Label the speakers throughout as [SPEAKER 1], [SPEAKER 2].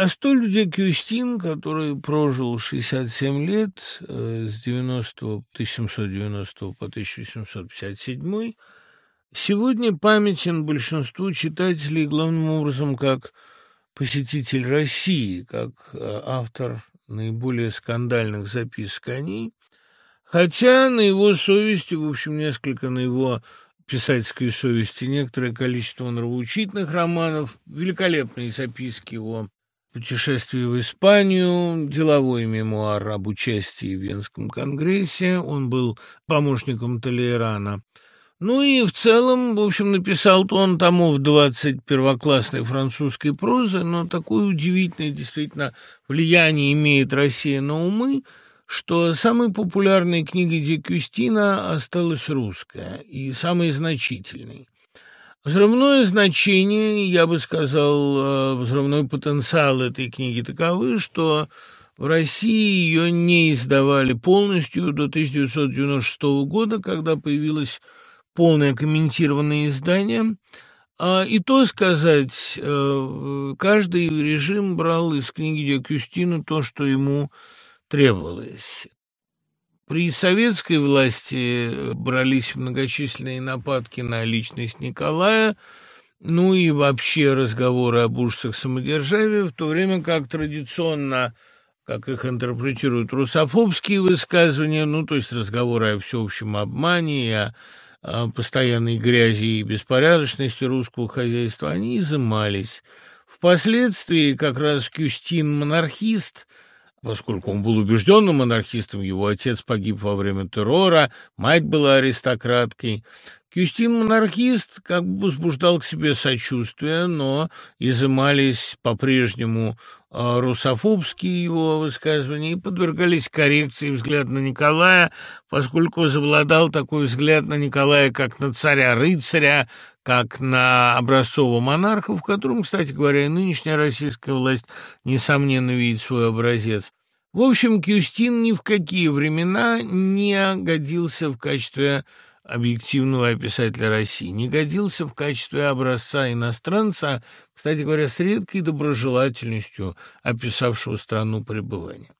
[SPEAKER 1] А столь де Кюстин, который прожил 67 лет э, с 90, 1790 по 1857, сегодня памятен большинству читателей главным образом как посетитель России, как э, автор наиболее скандальных записок о ней, хотя на его совести, в общем, несколько на его писательской совести, некоторое количество нравоучительных романов, великолепные записки о путешествии в Испанию, деловой мемуар об участии в Венском конгрессе, он был помощником Толейрана – ну и в целом, в общем, написал-то он томов 20 первоклассной французской прозы, но такое удивительное действительно влияние имеет Россия на умы, что самой популярной книгой Декюстина осталась русская и самой значительной. Взрывное значение, я бы сказал, э, взрывной потенциал этой книги таковы, что в России ее не издавали полностью до 1996 года, когда появилась полное комментированное издание. А, и то сказать, э, каждый режим брал из книги Декюстина то, что ему требовалось. При советской власти брались многочисленные нападки на личность Николая, ну и вообще разговоры об ужасах самодержавия, в то время как традиционно, как их интерпретируют русофобские высказывания, ну, то есть разговоры о всеобщем обмане и о постоянной грязи и беспорядочности русского хозяйства, они изымались. Впоследствии как раз Кюстин монархист, поскольку он был убежденным монархистом, его отец погиб во время террора, мать была аристократкой, Кюстин-монархист как бы возбуждал к себе сочувствие, но изымались по-прежнему э, русофобские его высказывания и подвергались коррекции взгляд на Николая, поскольку возобладал такой взгляд на Николая как на царя-рыцаря, как на образцового монарха, в котором, кстати говоря, и нынешняя российская власть, несомненно, видит свой образец. В общем, Кюстин ни в какие времена не годился в качестве объективного описателя России, не годился в качестве образца иностранца, кстати говоря, с редкой доброжелательностью описавшего страну пребывания.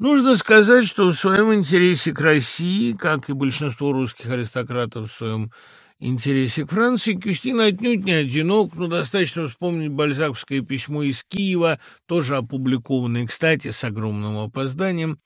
[SPEAKER 1] Нужно сказать, что в своем интересе к России, как и большинство русских аристократов в своем интересе к Франции, Кюстин отнюдь не одинок, но достаточно вспомнить бальзаковское письмо из Киева, тоже опубликованное, кстати, с огромным опозданием,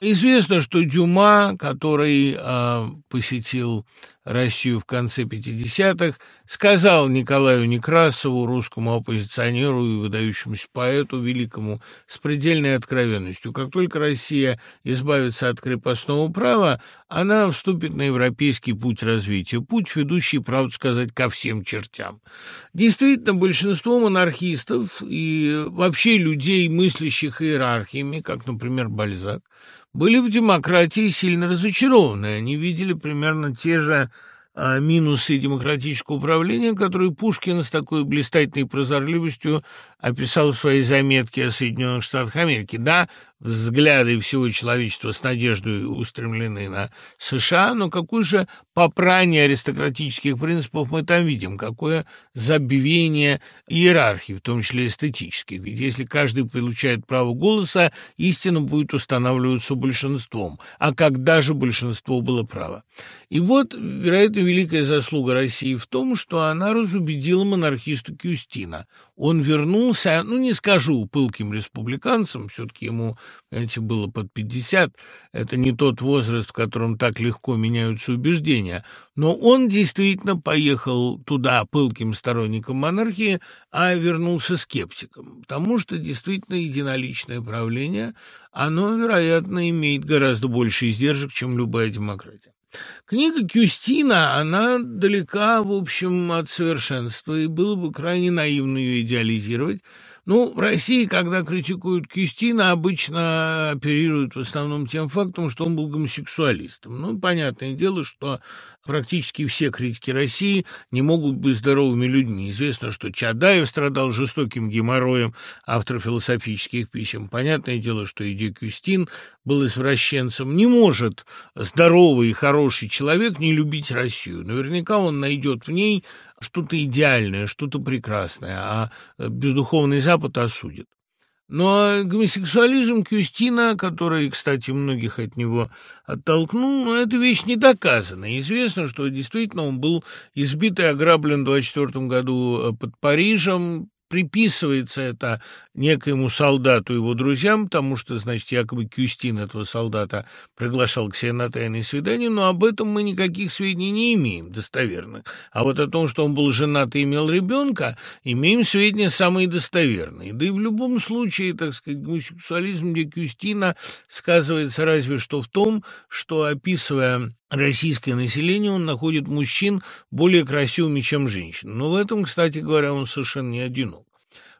[SPEAKER 1] Известно, что Дюма, который э, посетил Россию в конце 50-х, сказал Николаю Некрасову, русскому оппозиционеру и выдающемуся поэту, великому, с предельной откровенностью, как только Россия избавится от крепостного права, она вступит на европейский путь развития, путь, ведущий, правду сказать, ко всем чертям. Действительно, большинство монархистов и вообще людей, мыслящих иерархиями, как, например, Бальзак, были в демократии сильно разочарованы. Они видели примерно те же минусы демократического управления, которые Пушкин с такой блистательной прозорливостью описал в своей заметке о Соединенных Штатах Америки. Да, взгляды всего человечества с надеждой устремлены на США, но какое же попрание аристократических принципов мы там видим, какое забвение иерархии, в том числе эстетических. Ведь если каждый получает право голоса, истина будет устанавливаться большинством. А когда же большинство было право? И вот, вероятно, великая заслуга России в том, что она разубедила монархиста Кюстина. Он вернулся ну, не скажу пылким республиканцем, все-таки ему, знаете, было под 50, это не тот возраст, в котором так легко меняются убеждения, но он действительно поехал туда пылким сторонником монархии, а вернулся скептиком, потому что действительно единоличное правление, оно, вероятно, имеет гораздо больше издержек, чем любая демократия. Книга Кюстина, она далека, в общем, от совершенства, и было бы крайне наивно ее идеализировать. Ну, в России, когда критикуют Кюстина, обычно оперируют в основном тем фактом, что он был гомосексуалистом. Ну, понятное дело, что практически все критики России не могут быть здоровыми людьми. Известно, что Чадаев страдал жестоким геморроем, автор философических писем. Понятное дело, что и Кюстин был извращенцем. Не может здоровый и хороший человек не любить Россию. Наверняка он найдет в ней что-то идеальное, что-то прекрасное, а бездуховный Запад осудит. Но гомосексуализм Кюстина, который, кстати, многих от него оттолкнул, ну, эта вещь не доказана. Известно, что действительно он был избит и ограблен в 24 году э, под Парижем, приписывается это некоему солдату его друзьям, потому что, значит, якобы Кюстин этого солдата приглашал к себе на тайное свидание, но об этом мы никаких сведений не имеем достоверных. А вот о том, что он был женат и имел ребенка, имеем сведения самые достоверные. Да и в любом случае, так сказать, гомосексуализм для Кюстина сказывается разве что в том, что, описывая российское население, он находит мужчин более красивыми, чем женщин. Но в этом, кстати говоря, он совершенно не одинок.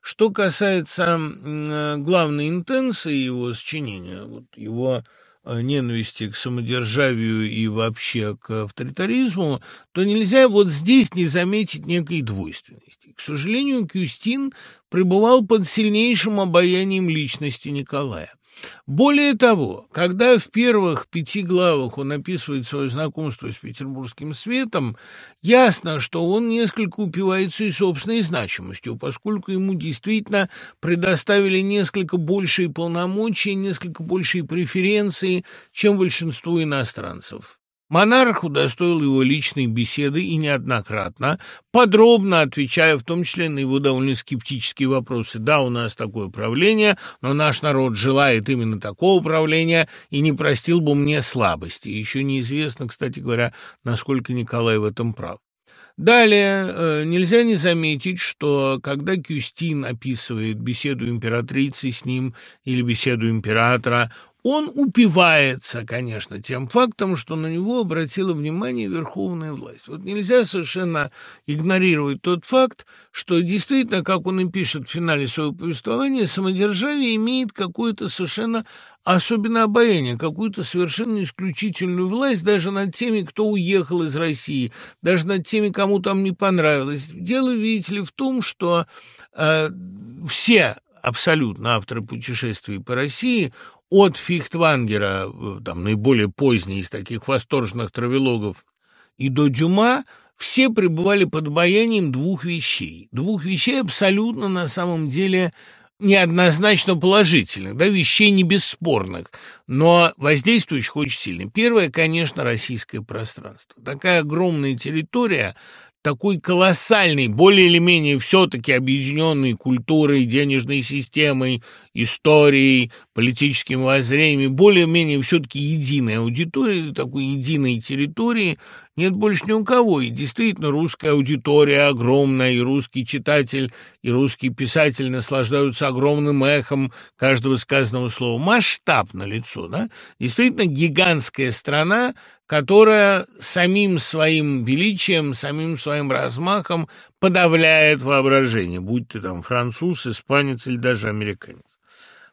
[SPEAKER 1] Что касается э, главной интенции его сочинения, вот его э, ненависти к самодержавию и вообще к авторитаризму, то нельзя вот здесь не заметить некой двойственности. К сожалению, Кюстин пребывал под сильнейшим обаянием личности Николая. Более того, когда в первых пяти главах он описывает свое знакомство с петербургским светом, ясно, что он несколько упивается и собственной значимостью, поскольку ему действительно предоставили несколько большие полномочия, несколько большие преференции, чем большинству иностранцев. Монарх удостоил его личной беседы и неоднократно, подробно отвечая в том числе на его довольно скептические вопросы. Да, у нас такое правление, но наш народ желает именно такого правления и не простил бы мне слабости. Еще неизвестно, кстати говоря, насколько Николай в этом прав. Далее э, нельзя не заметить, что когда Кюстин описывает беседу императрицы с ним или беседу императора, он упивается, конечно, тем фактом, что на него обратила внимание верховная власть. Вот нельзя совершенно игнорировать тот факт, что действительно, как он и пишет в финале своего повествования, самодержавие имеет какое-то совершенно особенное обаяние, какую-то совершенно исключительную власть даже над теми, кто уехал из России, даже над теми, кому там не понравилось. Дело, видите ли, в том, что э, все абсолютно авторы путешествий по России от Фихтвангера, э, там, наиболее поздний из таких восторженных травелогов, и до Дюма, все пребывали под обаянием двух вещей. Двух вещей абсолютно на самом деле неоднозначно положительных, да, вещей не бесспорных, но воздействующих очень сильно. Первое, конечно, российское пространство. Такая огромная территория, такой колоссальный, более или менее все-таки объединенной культурой, денежной системой, историей, политическим воззрением, более-менее все-таки единой аудитории, такой единой территории нет больше ни у кого. И действительно, русская аудитория огромная, и русский читатель, и русский писатель наслаждаются огромным эхом каждого сказанного слова. Масштаб на лицо, да? Действительно, гигантская страна, которая самим своим величием, самим своим размахом подавляет воображение, будь ты там француз, испанец или даже американец.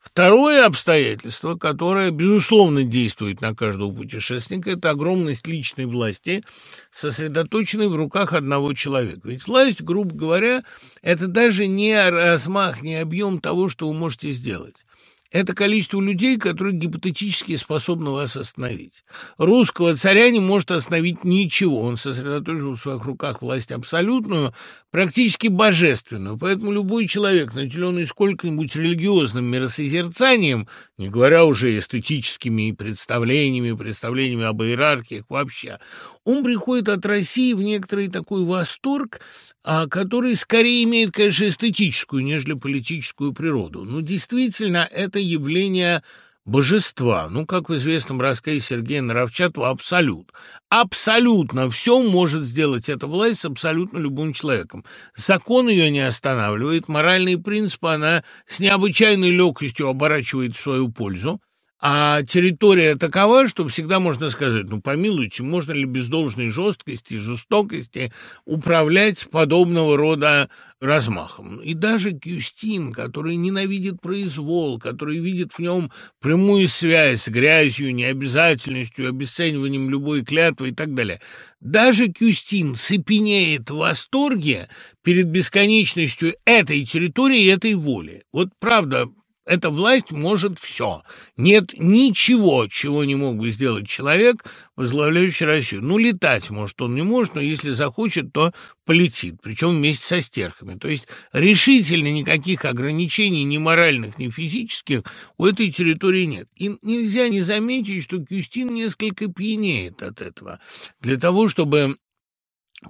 [SPEAKER 1] Второе обстоятельство, которое, безусловно, действует на каждого путешественника, это огромность личной власти, сосредоточенной в руках одного человека. Ведь власть, грубо говоря, это даже не размах, не объем того, что вы можете сделать это количество людей, которые гипотетически способны вас остановить. Русского царя не может остановить ничего. Он сосредоточил в своих руках власть абсолютную, практически божественную. Поэтому любой человек, наделенный сколько-нибудь религиозным миросозерцанием, не говоря уже эстетическими представлениями, представлениями об иерархиях вообще, он приходит от России в некоторый такой восторг, а, который скорее имеет, конечно, эстетическую, нежели политическую природу. Но действительно, это явление божества. Ну, как в известном рассказе Сергея Наровчатова, абсолют. Абсолютно все может сделать эта власть с абсолютно любым человеком. Закон ее не останавливает, моральные принципы она с необычайной легкостью оборачивает в свою пользу. А территория такова, что всегда можно сказать, ну, помилуйте, можно ли без должной жесткости жестокости управлять подобного рода размахом. И даже Кюстин, который ненавидит произвол, который видит в нем прямую связь с грязью, необязательностью, обесцениванием любой клятвы и так далее, даже Кюстин цепенеет в восторге перед бесконечностью этой территории и этой воли. Вот правда, Эта власть может все. Нет ничего, чего не мог бы сделать человек, возглавляющий Россию. Ну, летать, может, он не может, но если захочет, то полетит, причем вместе со стерхами. То есть решительно никаких ограничений ни моральных, ни физических у этой территории нет. И нельзя не заметить, что Кюстин несколько пьянеет от этого. Для того, чтобы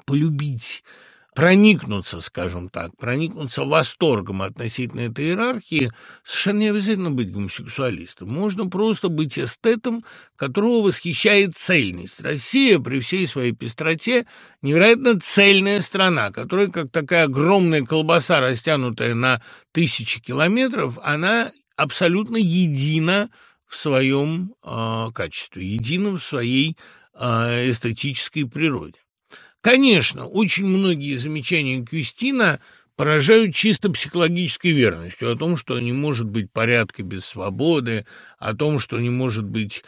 [SPEAKER 1] полюбить проникнуться, скажем так, проникнуться восторгом относительно этой иерархии, совершенно не обязательно быть гомосексуалистом. Можно просто быть эстетом, которого восхищает цельность. Россия при всей своей пестроте невероятно цельная страна, которая, как такая огромная колбаса, растянутая на тысячи километров, она абсолютно едина в своем э, качестве, едина в своей э, эстетической природе. Конечно, очень многие замечания Кюстина поражают чисто психологической верностью о том, что не может быть порядка без свободы, о том, что не может быть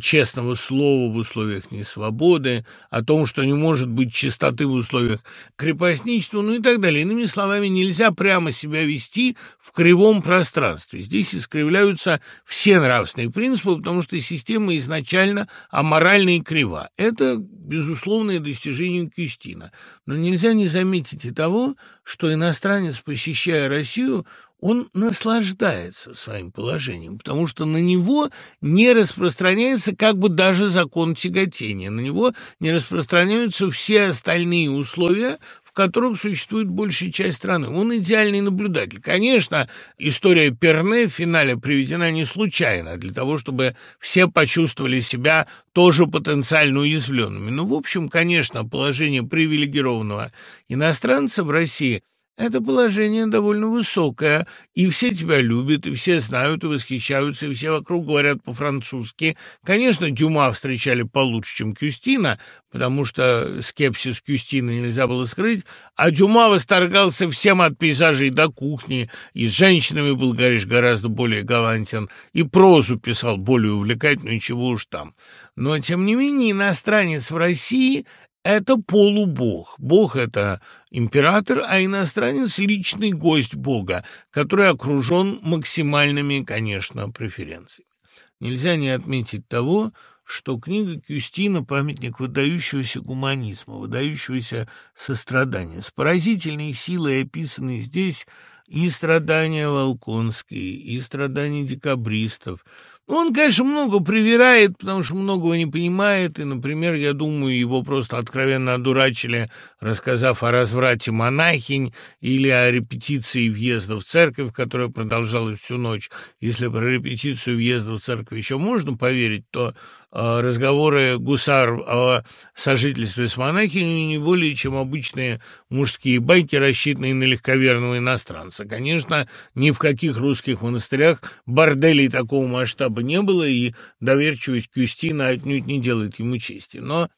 [SPEAKER 1] честного слова в условиях несвободы, о том, что не может быть чистоты в условиях крепостничества, ну и так далее. Иными словами, нельзя прямо себя вести в кривом пространстве. Здесь искривляются все нравственные принципы, потому что система изначально аморальна и крива. Это безусловное достижение Кюстина. Но нельзя не заметить и того, что иностранец, посещая Россию, он наслаждается своим положением, потому что на него не распространяется как бы даже закон тяготения, на него не распространяются все остальные условия, в которых существует большая часть страны. Он идеальный наблюдатель. Конечно, история Перне в финале приведена не случайно, для того, чтобы все почувствовали себя тоже потенциально уязвленными. Ну, в общем, конечно, положение привилегированного иностранца в России – это положение довольно высокое, и все тебя любят, и все знают, и восхищаются, и все вокруг говорят по-французски. Конечно, Дюма встречали получше, чем Кюстина, потому что скепсис Кюстина нельзя было скрыть, а Дюма восторгался всем от пейзажей до кухни, и с женщинами был, говоришь, гораздо более галантен, и прозу писал более увлекательную, чего уж там. Но, тем не менее, иностранец в России это полубог. Бог — это император, а иностранец — личный гость бога, который окружен максимальными, конечно, преференциями. Нельзя не отметить того, что книга Кюстина – памятник выдающегося гуманизма, выдающегося сострадания. С поразительной силой описаны здесь и страдания Волконской, и страдания декабристов – он, конечно, много привирает, потому что многого не понимает, и, например, я думаю, его просто откровенно одурачили, рассказав о разврате монахинь или о репетиции въезда в церковь, которая продолжалась всю ночь. Если про репетицию въезда в церковь еще можно поверить, то разговоры гусар о сожительстве с монахиней не более, чем обычные мужские байки, рассчитанные на легковерного иностранца. Конечно, ни в каких русских монастырях борделей такого масштаба не было, и доверчивость Кюстина отнюдь не делает ему чести. Но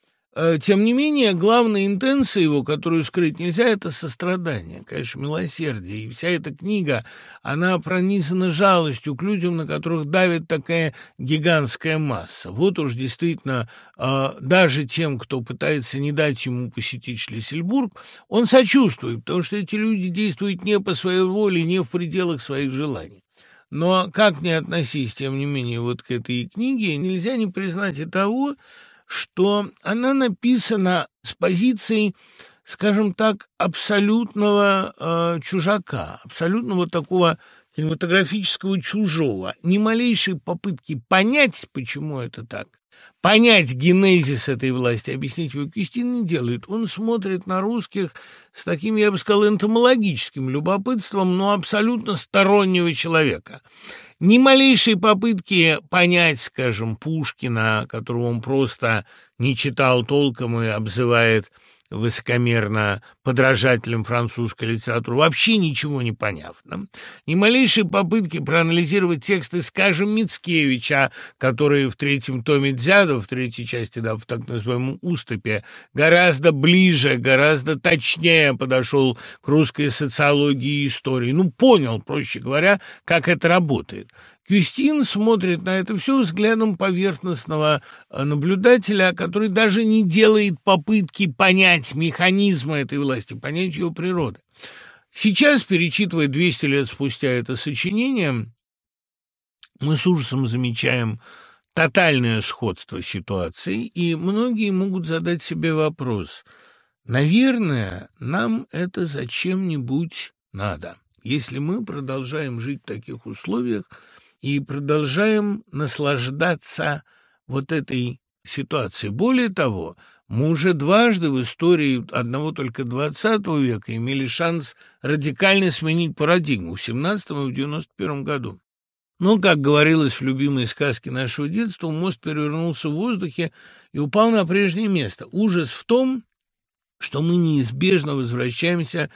[SPEAKER 1] тем не менее, главная интенция его, которую скрыть нельзя, это сострадание, конечно, милосердие. И вся эта книга, она пронизана жалостью к людям, на которых давит такая гигантская масса. Вот уж действительно, э, даже тем, кто пытается не дать ему посетить Шлиссельбург, он сочувствует, потому что эти люди действуют не по своей воле, не в пределах своих желаний. Но как не относись, тем не менее, вот к этой книге, нельзя не признать и того, что она написана с позиции, скажем так, абсолютного э, чужака, абсолютного такого кинематографического чужого. Ни малейшей попытки понять, почему это так, понять генезис этой власти, объяснить его Кристин не делает. Он смотрит на русских с таким, я бы сказал, энтомологическим любопытством, но абсолютно стороннего человека. Ни малейшей попытки понять, скажем, Пушкина, которого он просто не читал толком и обзывает высокомерно подражателем французской литературы, вообще ничего не поняв. Да? Ни малейшей попытки проанализировать тексты, скажем, Мицкевича, которые в третьем томе Дзяда, в третьей части, да, в так называемом «Уступе», гораздо ближе, гораздо точнее подошел к русской социологии и истории. Ну, понял, проще говоря, как это работает. Кюстин смотрит на это все взглядом поверхностного э, наблюдателя, который даже не делает попытки понять механизмы этой власти, понять ее природы. Сейчас, перечитывая 200 лет спустя это сочинение, мы с ужасом замечаем тотальное сходство ситуации, и многие могут задать себе вопрос. Наверное, нам это зачем-нибудь надо. Если мы продолжаем жить в таких условиях и продолжаем наслаждаться вот этой ситуацией. Более того, мы уже дважды в истории одного только XX века имели шанс радикально сменить парадигму в 17 и в 91 году. Но, как говорилось в любимой сказке нашего детства, мост перевернулся в воздухе и упал на прежнее место. Ужас в том, что мы неизбежно возвращаемся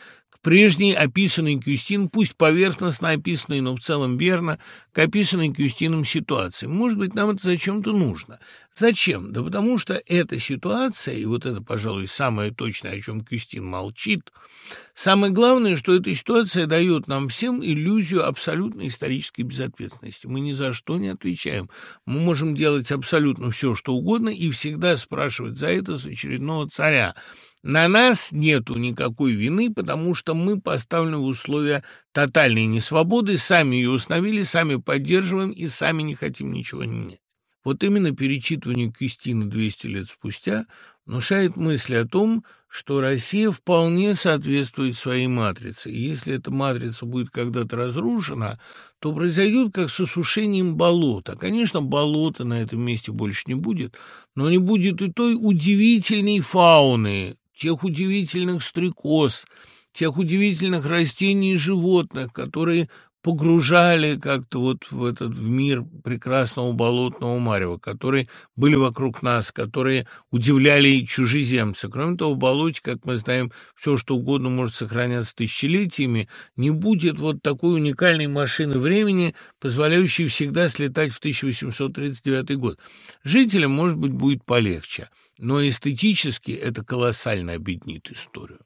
[SPEAKER 1] прежний описанный Кюстин, пусть поверхностно описанный, но в целом верно, к описанной Кюстином ситуации. Может быть, нам это зачем-то нужно. Зачем? Да потому что эта ситуация, и вот это, пожалуй, самое точное, о чем Кюстин молчит, самое главное, что эта ситуация дает нам всем иллюзию абсолютной исторической безответственности. Мы ни за что не отвечаем. Мы можем делать абсолютно все, что угодно, и всегда спрашивать за это с очередного царя – на нас нету никакой вины, потому что мы поставлены в условия тотальной несвободы, сами ее установили, сами поддерживаем и сами не хотим ничего менять. Вот именно перечитывание Кристины 200 лет спустя внушает мысль о том, что Россия вполне соответствует своей матрице. И если эта матрица будет когда-то разрушена, то произойдет как с осушением болота. Конечно, болота на этом месте больше не будет, но не будет и той удивительной фауны, тех удивительных стрекоз, тех удивительных растений и животных, которые погружали как-то вот в этот в мир прекрасного болотного марева, которые были вокруг нас, которые удивляли чужеземца. Кроме того, в болоте, как мы знаем, все, что угодно может сохраняться тысячелетиями, не будет вот такой уникальной машины времени, позволяющей всегда слетать в 1839 год. Жителям, может быть, будет полегче но эстетически это колоссально объединит историю.